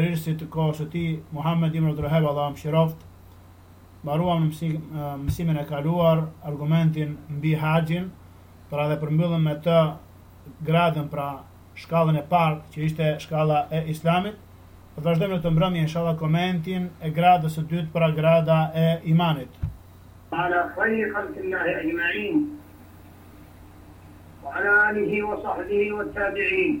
Prijësit të kohës së tij, Muhamed ibn Abdulwahhab Allahu e mëshiroftë, mbaruam në mësimin e kaluar argumentin mbi haxhin, pra dhe përmbyllëm me të gradën pra shkallën e parë që ishte shkalla e Islamit. Do vazhdojmë në të mbrëmje inshallah komentin e gradës së dytë pra grada e imanit. Ala khayri khalqillahi ajma'in. Wa ala alihi wa sahbihi wa tabi'in.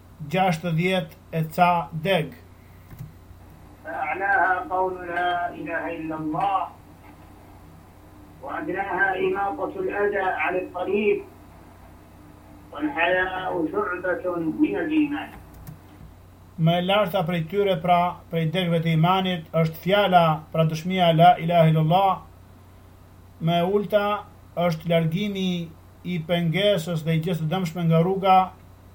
gjashtëdhjetë e ca deg. A'laha qawlu la ilaha illa Allah wa adnaha imatatu al-adha 'ala al-tariq wal haya'u shu'batun min al-iman. Më e larta prej tyre, pra prej degëve të imanit, është fjala, pra dëshmia la ilaha illa Allah, më e ulëta është largimi i pengesës dhe i gjësë të dëmshme nga rruga,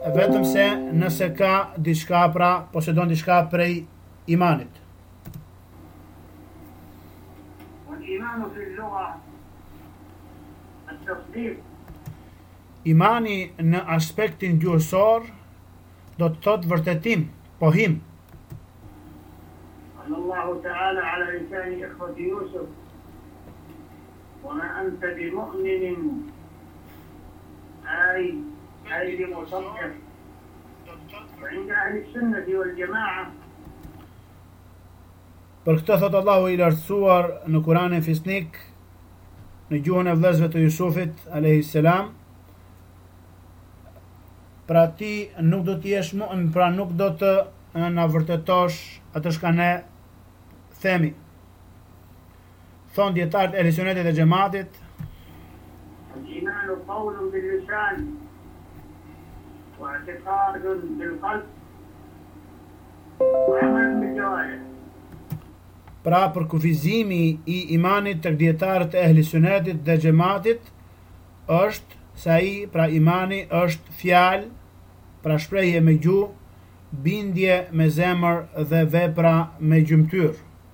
Vetëm se nëse ka diçka pra posedon diçka prej imanit. Imanu fil lugha tasdiq. Imani në aspektin gjuhësor do të thotë vërtetim, pohim. Allahu Teala ala lisani ikhwati Yusuf Wa ma anta bi mu'minin Ai, ai bi musaddiq Wa inda ahli sunnati wal jama'a, Për këtë thotë Allahu i Lartësuar në Kur'anin Fisnik, në gjuhën e vëllezërve të Jusufit alayhis salam, pra ti nuk do të jesh mu'min, pra nuk do të na vërtetosh atë çka ne themi. Thonë dijetarët e Ehli Sunnetit dhe Xhematit. Al-Imanu qawlun bil lisan wa i'tiqadun bil qalb wa amalun bil jawarih. Pra përkufizimi i imanit tek dijetarët e Ehli Sunnetit dhe Xhematit është se ai, pra imani, është fjalë, pra shprehje me gjuhë, bindje me zemër dhe vepra me gjymtyrë.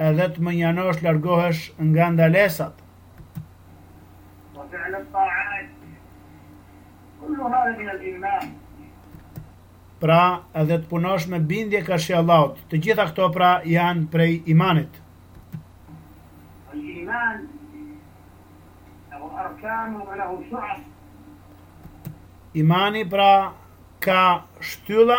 Edhe të mënjanosh largohesh nga ndalesat. Pra, edhe të punosh me bindje karshi Allahut. Të gjitha këto pra janë prej imanit. Imani pra ka shtylla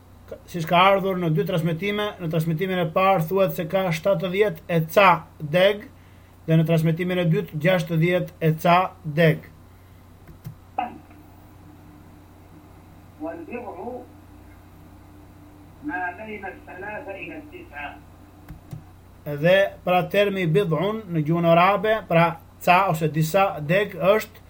siç ka ardhur në dy transmitime, në transmitimin e parë thuhet se ka 70 e ca deg dhe në transmitimin e dytë 60 e ca deg. Dhe pra termi bidhun në gjuhën arabe, pra ca ose disa deg është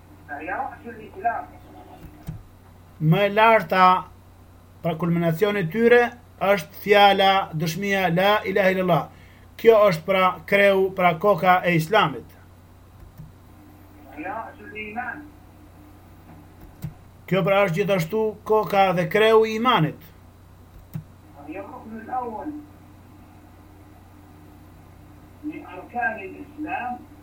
Më e larta pra kulminacioni i tyre është fjala dëshmia la ilahe illallah. Kjo është pra kreu, pra koka e islamit. Kjo pra është gjithashtu koka dhe kreu i imanit.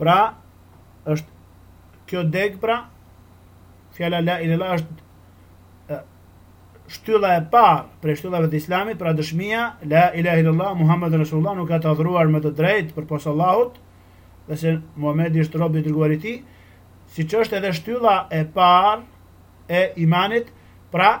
Pra, është kjo degë pra, fjala la ilala është shtylla e parë prej shtyllave të Islamit, pra dëshmia la ilaha illallah Muhammedur rasulullah nuk ka të adhuruar me të drejtë përpos Allahut, dhe se Muhamedi është rob i dërguar i tij, siç është edhe shtylla e parë e imanit, pra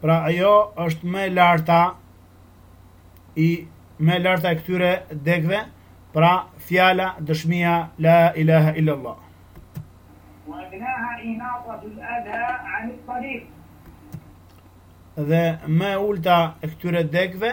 Pra ajo është më e larta më e larta e këtyre degëve, pra fjala dëshmia la ilaha illa allah. Wa adnaha imatatu al-adha 'an al-tariq. Dhe më e ulta e këtyre degëve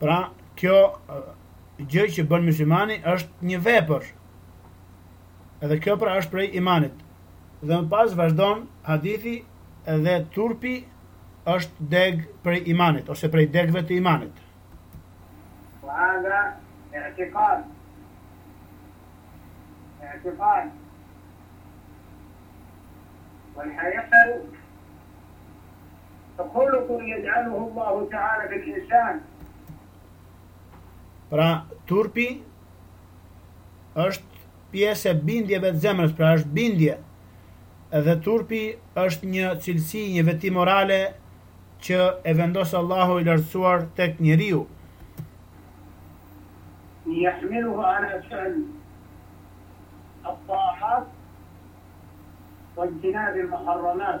Pra, kjo gjë që bën myslimani është një vepër. Edhe kjo pra është prej imanit. Dhe më pas vazhdon hadithi dhe turpi është deg prej imanit ose prej degëve të imanit. Hada i'tiqad. I'tiqad. Wal hayatu Khuluqun yaj'aluhu Allahu ta'ala fil insan. Pra, turpi është pjesë e bindjeve të zemrës, pra është bindje. Edhe turpi është një cilësi, një veti morale që e vendos Allahu i lartësuar tek njeriu. Yahmiluhu ala fi'l at-ta'at wa ijtinab al-muharramat.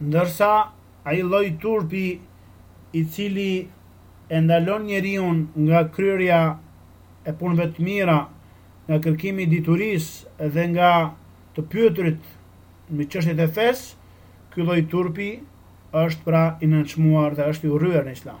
Ndërsa ai lloj turpi i cili e ndalon njeriun nga kryerja e punëve të mira, nga kërkimi i diturisë dhe nga të pyeturit mbi çështjet e fesë, ky lloj turpi është pra i nënçmuar dhe është i urryer në Islam.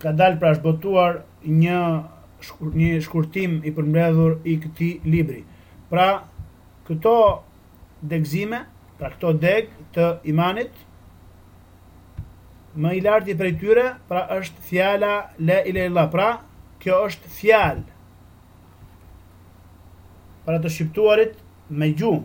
Ka dalë pra është botuar një një shkurtim i përmbledhur i këtij libri. Pra këto degëzime, pra këto degë të imanit, më i larti prej tyre, pra është fjala la ilaha illallah. Pra kjo është fjalë pra të shqiptuarit me gjuhë.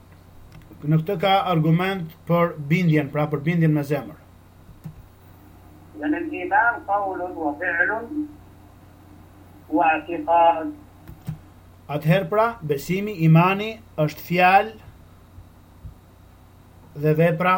Në këtë ka argument për bindjen, pra për bindjen me zemër. Innel iman kaulun wa fi'lun wa atiqad. Atëherë pra, besimi, imani, është fjalë dhe vepra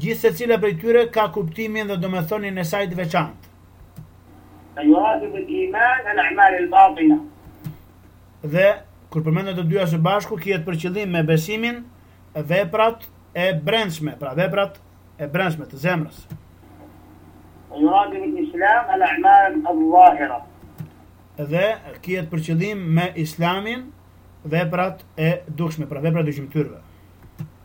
Gjithsecila prej tyre ka kuptimin dhe domethënien e saj të veçantë. Dhe, kur përmenden të dyja së bashku, kihet për qëllim me besimin veprat e brendshme, pra veprat e brendshme të zemrës. Dhe, kihet për qëllim me Islamin veprat e dukshme, pra veprat e gjymtyrëve.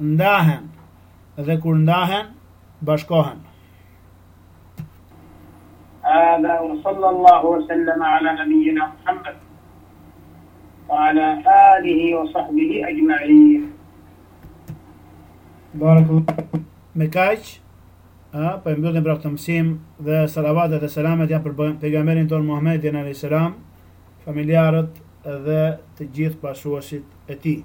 ndahen dhe kur ndahen bashkohen. Hadha wa sallallahu wa sallam ala nabijina Muhammed wa ala alihi wa sahbihi ajma'in. Barakallahu. Me kaq, a, po e mbyllim pra këtë mësim dhe salavatet dhe selamet janë për pejgamberin tonë Muhammedin alayhis salam, familjarët dhe të gjithë pasuesit e tij.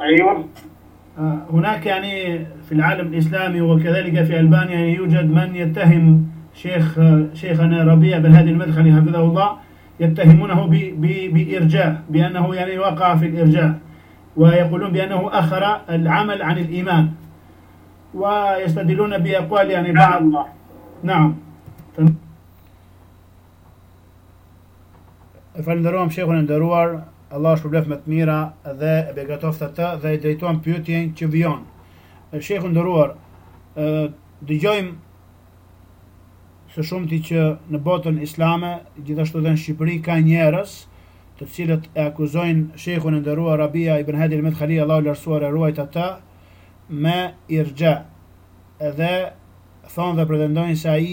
أيوة آه، هناك يعني في العالم الإسلامي وكذلك في ألبانيا يعني يوجد من يتهم شيخ شيخنا ربيع بالهادي المدخلي حفظه الله يتهمونه بإرجاء بأنه يعني وقع في الإرجاء ويقولون بانه اخر العمل عن الايمان ويستدلون باقوال يعني بعض الله نعم E falënderojmë shehun e nderuar, Allahu e shpërbleftë me të mira dhe e begatoftë atë dhe i drejtojmë pyetjen që vijon. Sheh i nderuar, dëgjojmë së shumti që në botën islame, gjithashtu dhe në Shqipëri ka njerëz të cilët e akuzojnë shehun e nderuar Rabia Ibn Hadi al-Madkhali Allahu i lartësuar e ruajtë atë me irxha. Edhe thonë dhe pretendojnë se ai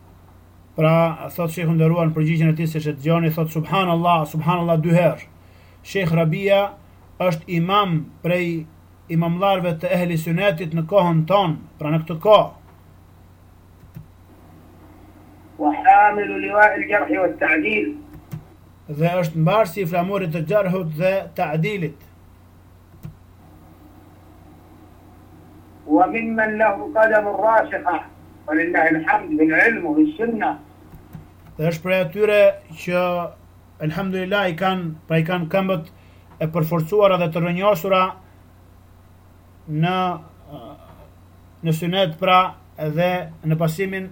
Pra, thotë Shehu i nderuar në përgjigjen e tij siç e dëgjoni, thotë Subhanallah, Subhanallah dy herë. Sheh Rabia është imam prej imamlarve të ehli sunetit në kohën tonë, pra në këtë kohë. Dhe është mbartës i flamurit të xherhit dhe tadilit. Wa mimmen lehu qadamun rasikhah, Walillahi lhamd bil ilm wa bis sunnah. Dhe është prej atyre që elhamdulillah i kanë, pra i kanë këmbët e përforcuara dhe të rrënjosura në në synet pra dhe në pasimin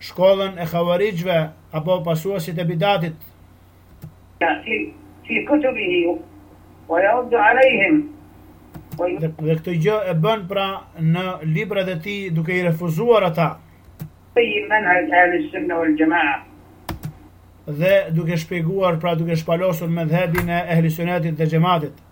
Shkollën e havarixhve apo pasuesit e bidatit. Dhe këtë gjë e bën pra në librat e tij duke i refuzuar ata. Dhe duke shpjeguar pra duke shpalosur medhhebin e Ehli Sunetit dhe Xhematit.